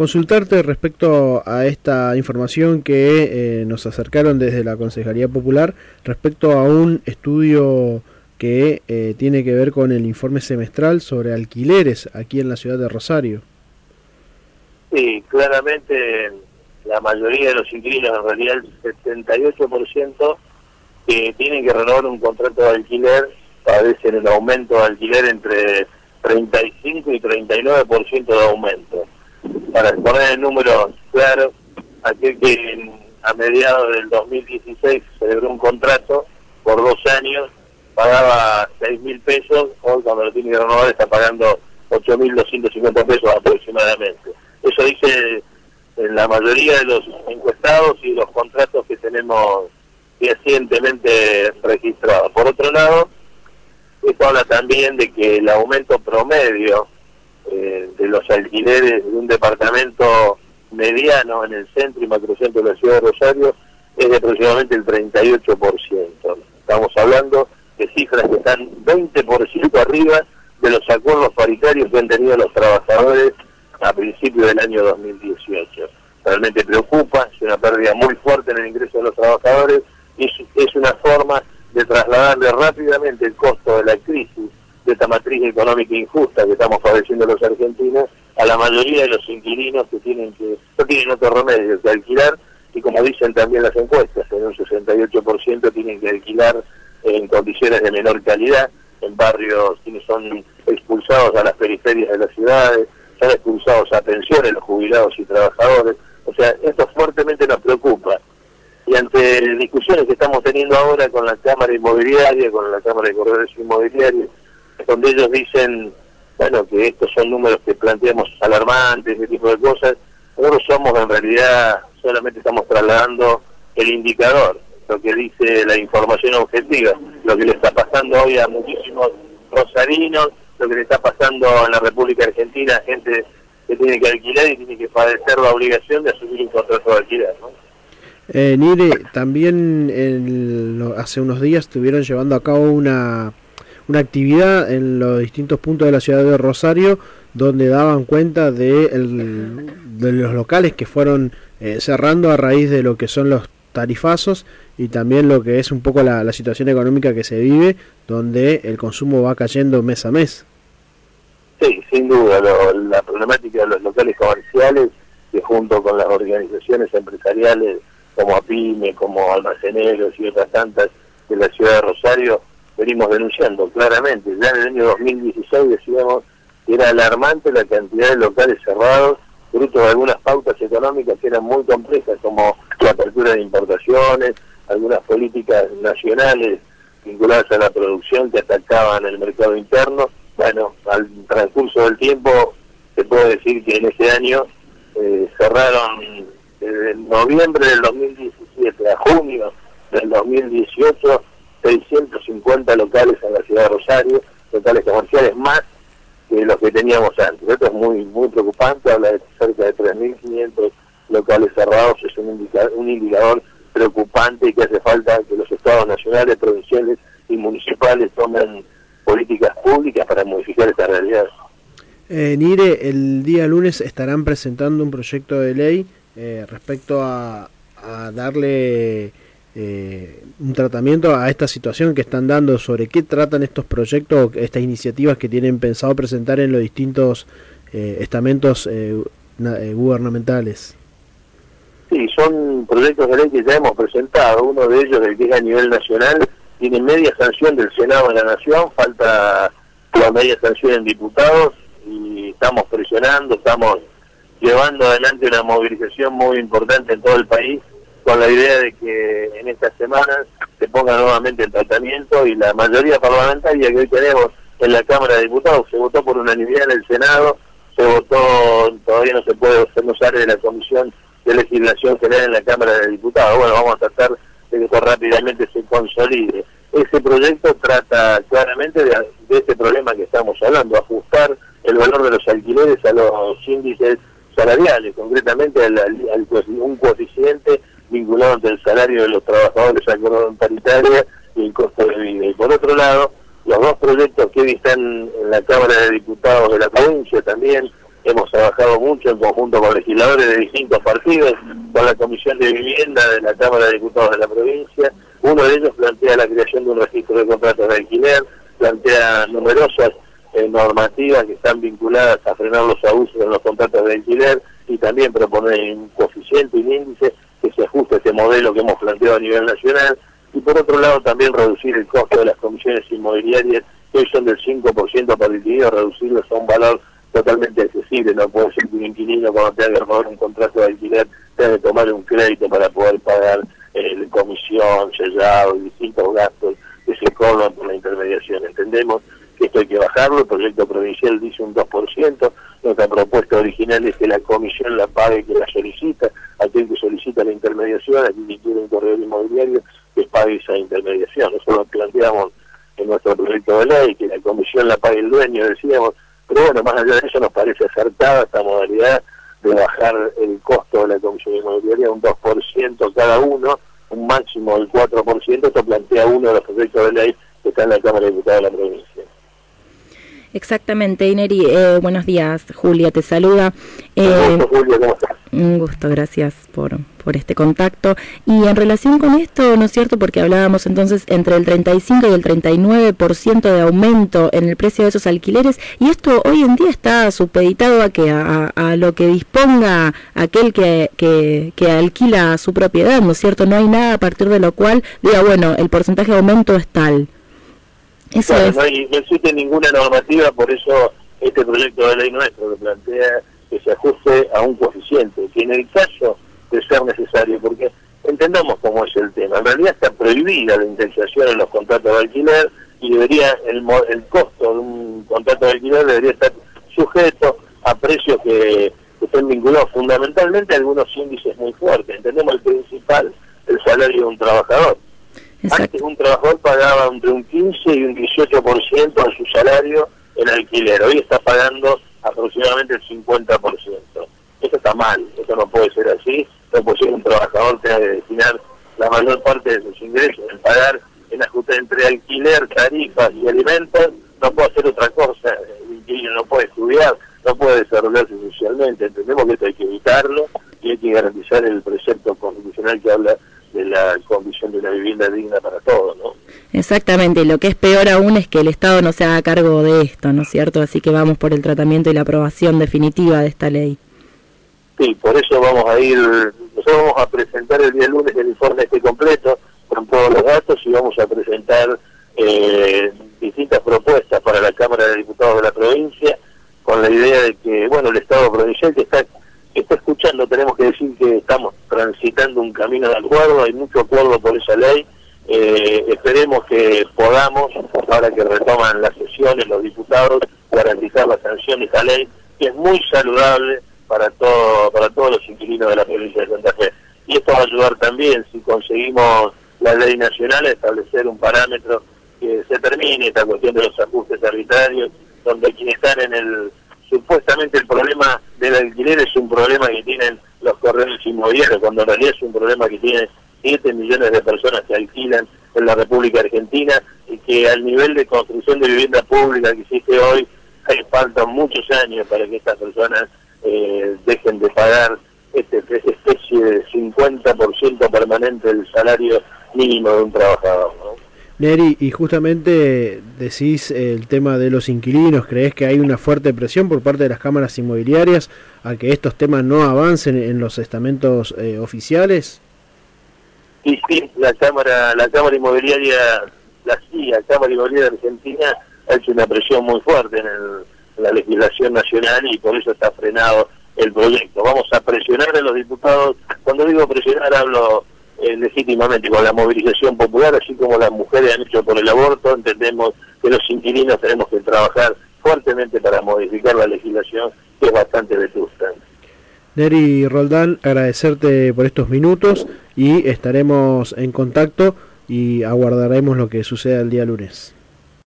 consultarte respecto a esta información que eh, nos acercaron desde la Consejería Popular respecto a un estudio que eh, tiene que ver con el informe semestral sobre alquileres aquí en la ciudad de Rosario. Sí, claramente la mayoría de los inquilinos, en realidad el 78%, que tienen que renovar un contrato de alquiler, padecen el aumento de alquiler entre 35 y 39% de aumento. Para poner el número claro, aquel que a mediados del 2016 celebró un contrato por dos años, pagaba 6 mil pesos, hoy cuando lo tiene que renovar está pagando 8.250 pesos aproximadamente. Eso dice en la mayoría de los encuestados y los contratos que tenemos recientemente registrados. Por otro lado, esto habla también de que el aumento promedio eh, de los alquileres de un departamento mediano en el centro y macrocentro de la ciudad de Rosario es de aproximadamente el 38%. Estamos hablando de cifras que están 20% arriba de los acuerdos paritarios que han tenido los trabajadores a principios del año 2018. Realmente preocupa, es una pérdida muy fuerte en el ingreso de los trabajadores y es, una forma de trasladarle rápidamente el costo de la crisis, de esta matriz económica injusta que estamos padeciendo los argentinos, a la mayoría de los inquilinos que tienen que, no tienen otro remedio que alquilar, y como dicen también las encuestas, en un 68% tienen que alquilar en condiciones de menor calidad, en barrios quienes son expulsados a las periferias de las ciudades, son expulsados a pensiones los jubilados y trabajadores. O sea, esto fuertemente nos preocupa. Y ante discusiones que estamos teniendo ahora con la Cámara Inmobiliaria, con la Cámara de Corredores Inmobiliarios, donde ellos dicen, bueno, que estos son números que planteamos alarmantes, ese tipo de cosas, nosotros somos en realidad, solamente estamos trasladando el indicador, lo que dice la información objetiva, lo que le está pasando hoy a muchísimos rosarinos, lo que le está pasando en la República Argentina, gente que tiene que alquilar y tiene que padecer la obligación de asumir un contrato de alquiler. ¿no? Eh, Nire, también hace unos días estuvieron llevando a cabo una, una actividad en los distintos puntos de la ciudad de Rosario donde daban cuenta de, de los locales que fueron eh, cerrando a raíz de lo que son los tarifazos y también lo que es un poco la, situación económica que se vive, donde el consumo va cayendo mes a mes. Sí, sin duda, la problemática de los locales comerciales, que junto con las organizaciones empresariales como APIME, como Almaceneros y otras tantas de la ciudad de Rosario, venimos denunciando claramente. Ya en el año 2016 decíamos que era alarmante la cantidad de locales cerrados, fruto de algunas pautas económicas que eran muy complejas, como la apertura de importaciones, algunas políticas nacionales vinculadas a la producción que atacaban el mercado interno bueno, al transcurso del tiempo se puede decir que en ese año eh, cerraron desde noviembre del 2017 a junio del 2018 650 locales en la ciudad de Rosario, locales comerciales más que los que teníamos antes. Esto es muy muy preocupante, habla de cerca de 3.500 locales cerrados, es un indicador, un indicador preocupante y que hace falta que los estados nacionales, provinciales y municipales tomen políticas públicas para modificar esta realidad. Eh, Nire, el día lunes estarán presentando un proyecto de ley eh, respecto a, darle eh, un tratamiento a esta situación que están dando, sobre qué tratan estos proyectos, estas iniciativas que tienen pensado presentar en los distintos eh, estamentos gubernamentales. Sí, son proyectos de ley que ya hemos presentado, uno de ellos, el que es a nivel nacional, tiene media sanción del Senado de la Nación, falta la media sanción en diputados y estamos presionando, estamos llevando adelante una movilización muy importante en todo el país con la idea de que en estas semanas se ponga nuevamente en tratamiento y la mayoría parlamentaria que hoy tenemos en la Cámara de Diputados se votó por unanimidad en el Senado, se votó, todavía no se puede, sale de la Comisión de Legislación General en la Cámara de Diputados. Bueno, vamos a tratar de que esto rápidamente se consolide. Ese proyecto trata claramente de, este problema que estamos hablando, ajustar el valor de los alquileres a los índices salariales, concretamente al, un coeficiente vinculado entre el salario de los trabajadores paritaria y el costo de vida. Y por otro lado, los dos proyectos que hoy están en la Cámara de Diputados de la provincia también, hemos trabajado mucho en conjunto con legisladores de distintos partidos, con la Comisión de Vivienda de la Cámara de Diputados de la provincia. Uno de ellos plantea la creación de un registro de contratos de alquiler, plantea numerosas eh, normativas que están vinculadas a frenar los abusos en los contratos de alquiler y también propone un coeficiente un índice que se ajuste a este modelo que hemos planteado a nivel nacional y por otro lado también reducir el costo de las comisiones inmobiliarias que hoy son del 5% para el reducirlos a un valor totalmente accesible, no puede ser que un inquilino cuando tenga que renovar un contrato de alquiler tenga que tomar un crédito para poder pagar eh, comisión, sellado y distintos gastos que se cobran por la intermediación. Entendemos que esto hay que bajarlo, el proyecto provincial dice un 2%, nuestra propuesta original es que la comisión la pague que la solicita, aquel que solicita la intermediación, aquel que quiere un corredor inmobiliario, que pague esa intermediación. Nosotros planteamos en nuestro proyecto de ley, que la comisión la pague el dueño, decíamos, pero bueno, más allá de eso nos parece acertada esta modalidad de bajar el costo de la comisión inmobiliaria un 2% cada uno, un máximo del 4%, esto plantea uno de los proyectos de ley que está en la Cámara de Diputados de la provincia. Exactamente, Ineri. Eh, buenos días, Julia, te saluda. Eh, Julia, ¿cómo estás? Un gusto, gracias por, por este contacto. Y en relación con esto, ¿no es cierto? Porque hablábamos entonces entre el 35 y el 39% de aumento en el precio de esos alquileres, y esto hoy en día está supeditado a que a, a lo que disponga aquel que, que, que, alquila su propiedad, ¿no es cierto? No hay nada a partir de lo cual diga, bueno, el porcentaje de aumento es tal no, existe ninguna normativa, por eso este proyecto de ley nuestro que plantea que se ajuste a un coeficiente, que en el caso de ser necesario, porque entendamos cómo es el tema, en realidad está prohibida la indexación en los contratos de alquiler y debería el, el costo de un contrato de alquiler debería estar sujeto a precios que, estén vinculados fundamentalmente a algunos índices muy fuertes. Entendemos el principal, el salario de un trabajador antes un trabajador pagaba entre un 15 y un 18% de su salario en alquiler. Hoy está pagando aproximadamente el 50%. Esto está mal, esto no puede ser así. No puede ser un trabajador tenga que destinar la mayor parte de sus ingresos en pagar en ajuste entre alquiler, tarifas y alimentos. No puede hacer otra cosa. El inquilino no puede estudiar, no puede desarrollarse socialmente. Entendemos que esto hay que evitarlo y hay que garantizar el precepto constitucional que habla la condición de una vivienda digna para todos, ¿no? Exactamente, lo que es peor aún es que el Estado no se haga cargo de esto, ¿no es cierto? Así que vamos por el tratamiento y la aprobación definitiva de esta ley. Sí, por eso vamos a ir, nosotros vamos a presentar el día lunes el informe este completo con todos los datos y vamos a presentar eh, distintas propuestas para la Cámara de Diputados de la provincia con la idea de que, bueno, el Estado provincial que está está escuchando, tenemos que decir que estamos transitando un camino de acuerdo, hay mucho acuerdo por esa ley, eh, esperemos que podamos, ahora que retoman las sesiones los diputados, garantizar la sanción de esta ley, que es muy saludable para todo para todos los inquilinos de la provincia de Santa Fe. Y esto va a ayudar también, si conseguimos la ley nacional, a establecer un parámetro que se termine esta cuestión de los ajustes arbitrarios, donde quienes están en el supuestamente el problema del alquiler es un problema que tienen los corredores inmobiliarios, cuando en realidad es un problema que tiene 7 millones de personas que alquilan en la República Argentina y que al nivel de construcción de vivienda pública que existe hoy, hay faltan muchos años para que estas personas eh, dejen de pagar este, esta especie de 50% permanente del salario mínimo de un trabajador. Neri, y justamente decís el tema de los inquilinos, ¿crees que hay una fuerte presión por parte de las cámaras inmobiliarias a que estos temas no avancen en los estamentos eh, oficiales? Sí, sí, la Cámara, la Cámara Inmobiliaria, la CIA, Cámara Inmobiliaria de Argentina, ha hecho una presión muy fuerte en, en la legislación nacional y por eso está frenado el proyecto. Vamos a presionar a los diputados, cuando digo presionar hablo eh, legítimamente con la movilización popular, así como las mujeres han hecho por el aborto, entendemos que los inquilinos tenemos que trabajar fuertemente para modificar la legislación, que es bastante vetusta. Neri Roldán, agradecerte por estos minutos y estaremos en contacto y aguardaremos lo que suceda el día lunes.